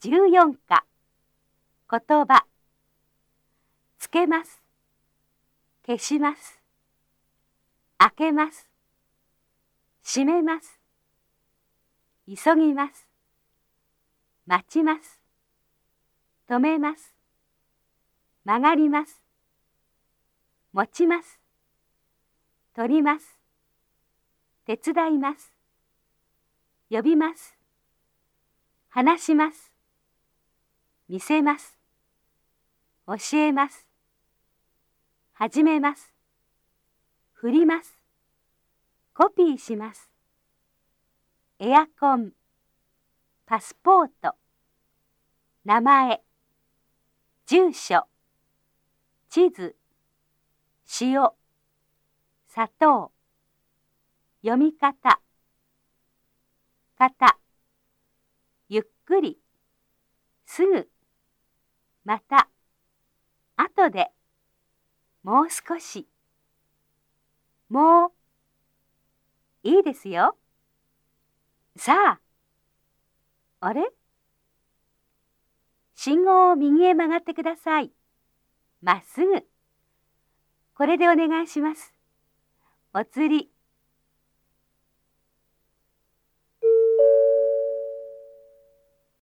14課。言葉。つけます。消します。開けます。閉めます。急ぎます。待ちます。止めます。曲がります。持ちます。取ります。手伝います。呼びます。話します。見せます。教えます。始めます。振ります。コピーします。エアコン。パスポート。名前。住所。地図。塩。砂糖。読み方。型。ゆっくり。すぐ。また後でもう少し。もういいですよ。さああれ？信号を右へ曲がってください。まっすぐ。これでお願いします。お釣り。